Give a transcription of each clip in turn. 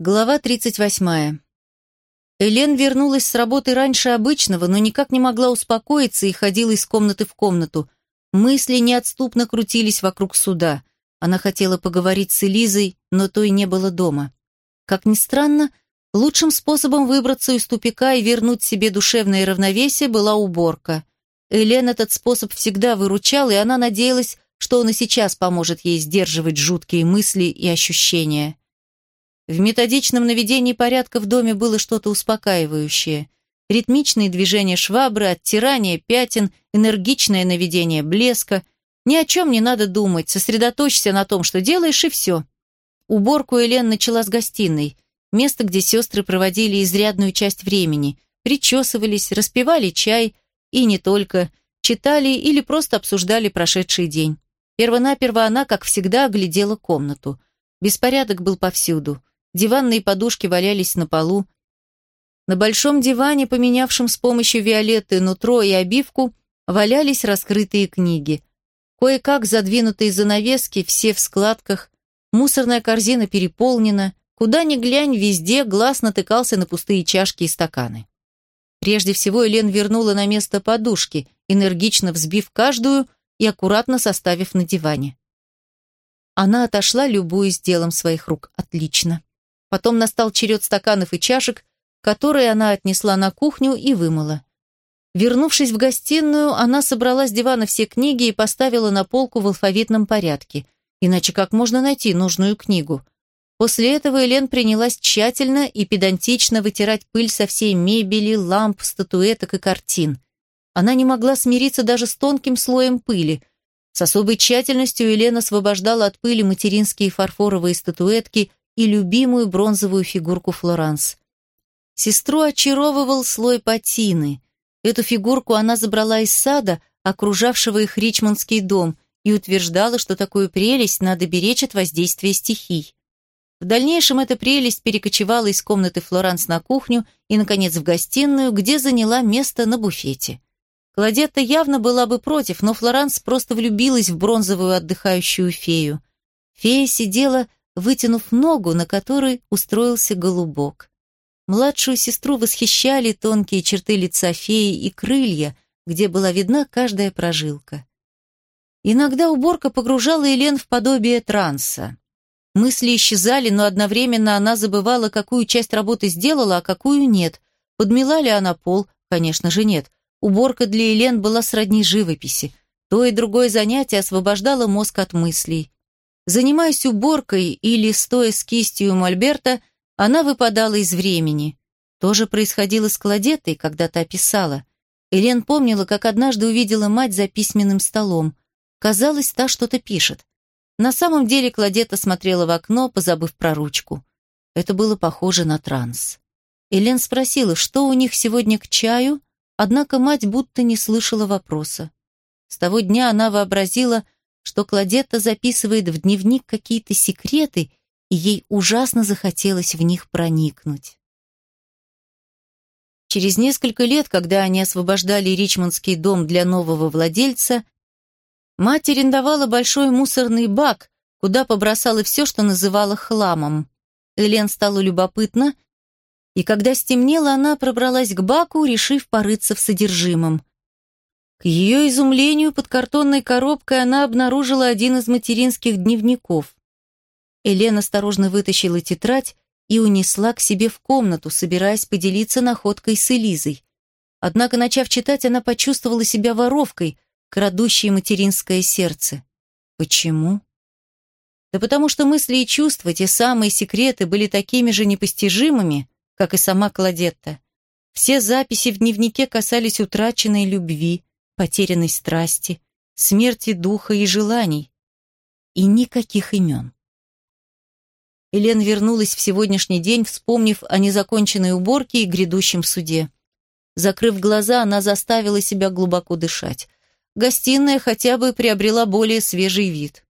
Глава 38. Элен вернулась с работы раньше обычного, но никак не могла успокоиться и ходила из комнаты в комнату. Мысли неотступно крутились вокруг суда. Она хотела поговорить с Элизой, но той не было дома. Как ни странно, лучшим способом выбраться из тупика и вернуть себе душевное равновесие была уборка. Элен этот способ всегда выручал, и она надеялась, что он и сейчас поможет ей сдерживать жуткие мысли и ощущения. В методичном наведении порядка в доме было что-то успокаивающее. Ритмичные движения швабры, оттирание пятен, энергичное наведение блеска. Ни о чем не надо думать, сосредоточься на том, что делаешь, и все. Уборку Элен начала с гостиной, место, где сестры проводили изрядную часть времени, причесывались, распивали чай и не только, читали или просто обсуждали прошедший день. Первонаперво она, как всегда, оглядела комнату. Беспорядок был повсюду. Диванные подушки валялись на полу. На большом диване, поменявшем с помощью Виолетты нутро и обивку, валялись раскрытые книги. Кое-как задвинутые занавески, все в складках, мусорная корзина переполнена, куда ни глянь, везде глаз натыкался на пустые чашки и стаканы. Прежде всего Элен вернула на место подушки, энергично взбив каждую и аккуратно составив на диване. Она отошла, любуясь делом своих рук. Отлично. Потом настал черед стаканов и чашек, которые она отнесла на кухню и вымыла. Вернувшись в гостиную, она собрала с дивана все книги и поставила на полку в алфавитном порядке. Иначе как можно найти нужную книгу? После этого Элен принялась тщательно и педантично вытирать пыль со всей мебели, ламп, статуэток и картин. Она не могла смириться даже с тонким слоем пыли. С особой тщательностью Елена освобождала от пыли материнские фарфоровые статуэтки и любимую бронзовую фигурку Флоранс. Сестру очаровывал слой патины. Эту фигурку она забрала из сада, окружавшего их Ричмондский дом, и утверждала, что такую прелесть надо беречь от воздействия стихий. В дальнейшем эта прелесть перекочевала из комнаты Флоранс на кухню и, наконец, в гостиную, где заняла место на буфете. Кладетта явно была бы против, но Флоранс просто влюбилась в бронзовую отдыхающую фею. Фея сидела вытянув ногу, на которой устроился голубок. Младшую сестру восхищали тонкие черты лица феи и крылья, где была видна каждая прожилка. Иногда уборка погружала Елен в подобие транса. Мысли исчезали, но одновременно она забывала, какую часть работы сделала, а какую нет. Подмела ли она пол? Конечно же нет. Уборка для Елен была сродни живописи. То и другое занятие освобождало мозг от мыслей. Занимаясь уборкой или стоя с кистью мольберта, она выпадала из времени. То же происходило с Кладетой, когда та писала. Элен помнила, как однажды увидела мать за письменным столом. Казалось, та что-то пишет. На самом деле Кладета смотрела в окно, позабыв про ручку. Это было похоже на транс. Элен спросила, что у них сегодня к чаю, однако мать будто не слышала вопроса. С того дня она вообразила, что Кладетта записывает в дневник какие-то секреты, и ей ужасно захотелось в них проникнуть. Через несколько лет, когда они освобождали Ричмондский дом для нового владельца, мать арендовала большой мусорный бак, куда побросала все, что называла хламом. Элен стала любопытна, и когда стемнело, она пробралась к баку, решив порыться в содержимом. К ее изумлению под картонной коробкой она обнаружила один из материнских дневников. Елена осторожно вытащила тетрадь и унесла к себе в комнату, собираясь поделиться находкой с Элизой. Однако, начав читать, она почувствовала себя воровкой, крадущей материнское сердце. Почему? Да потому что мысли и чувства, те самые секреты, были такими же непостижимыми, как и сама Кладетта. Все записи в дневнике касались утраченной любви, потерянной страсти, смерти духа и желаний. И никаких имен. Элен вернулась в сегодняшний день, вспомнив о незаконченной уборке и грядущем суде. Закрыв глаза, она заставила себя глубоко дышать. Гостиная хотя бы приобрела более свежий вид.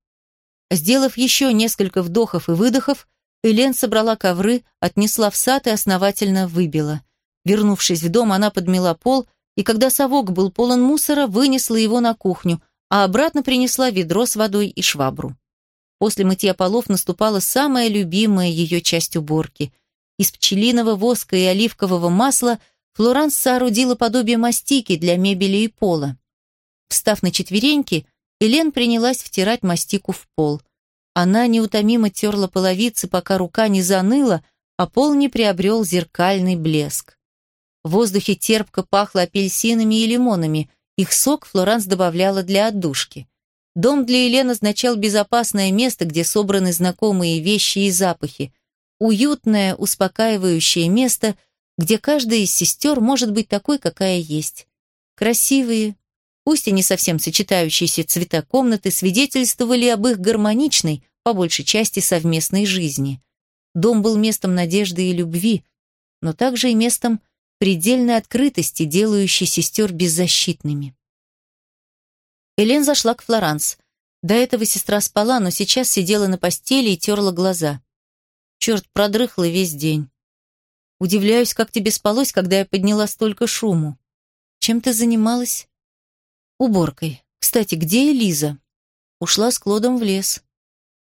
Сделав еще несколько вдохов и выдохов, Элен собрала ковры, отнесла в сад и основательно выбила. Вернувшись в дом, она подмела пол и когда совок был полон мусора, вынесла его на кухню, а обратно принесла ведро с водой и швабру. После мытья полов наступала самая любимая ее часть уборки. Из пчелиного воска и оливкового масла Флоранс соорудила подобие мастики для мебели и пола. Встав на четвереньки, Элен принялась втирать мастику в пол. Она неутомимо терла половицы, пока рука не заныла, а пол не приобрел зеркальный блеск. В воздухе терпко пахло апельсинами и лимонами. Их сок Флоранс добавляла для отдушки. Дом для Елены означал безопасное место, где собраны знакомые вещи и запахи. Уютное, успокаивающее место, где каждая из сестер может быть такой, какая есть. Красивые, пусть и не совсем сочетающиеся цвета комнаты, свидетельствовали об их гармоничной, по большей части, совместной жизни. Дом был местом надежды и любви, но также и местом предельной открытости, делающей сестер беззащитными. Элен зашла к Флоранс. До этого сестра спала, но сейчас сидела на постели и терла глаза. Черт, продрыхла весь день. Удивляюсь, как тебе спалось, когда я подняла столько шуму. Чем ты занималась? Уборкой. Кстати, где Элиза? Ушла с Клодом в лес.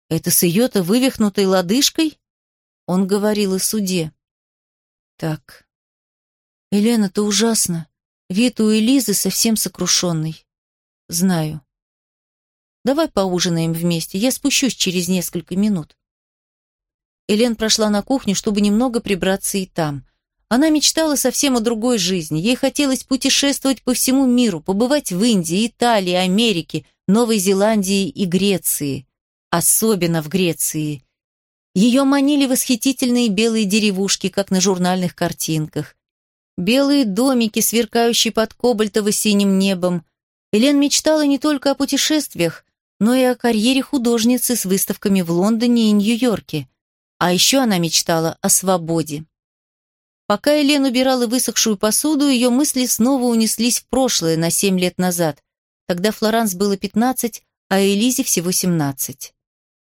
Это с ее-то вывихнутой лодыжкой? Он говорил о суде. Так. Елена, это ужасно. Вид у Элизы совсем сокрушенный. Знаю. Давай поужинаем вместе. Я спущусь через несколько минут. Элен прошла на кухню, чтобы немного прибраться и там. Она мечтала совсем о другой жизни. Ей хотелось путешествовать по всему миру, побывать в Индии, Италии, Америке, Новой Зеландии и Греции. Особенно в Греции. Ее манили восхитительные белые деревушки, как на журнальных картинках. Белые домики, сверкающие под кобальтово-синим небом, Элен мечтала не только о путешествиях, но и о карьере художницы с выставками в Лондоне и Нью-Йорке. А еще она мечтала о свободе. Пока Элен убирала высохшую посуду, ее мысли снова унеслись в прошлое на семь лет назад. Тогда Флоранс было пятнадцать, а Элизе всего семнадцать.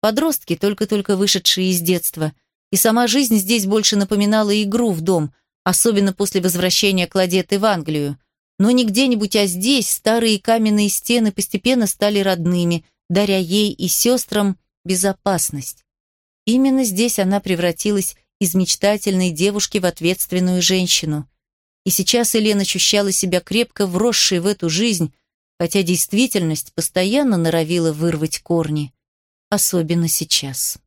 Подростки, только-только вышедшие из детства. И сама жизнь здесь больше напоминала игру в дом, особенно после возвращения Кладеты в Англию. Но не где-нибудь, а здесь старые каменные стены постепенно стали родными, даря ей и сестрам безопасность. Именно здесь она превратилась из мечтательной девушки в ответственную женщину. И сейчас Елена ощущала себя крепко вросшей в эту жизнь, хотя действительность постоянно норовила вырвать корни. Особенно сейчас.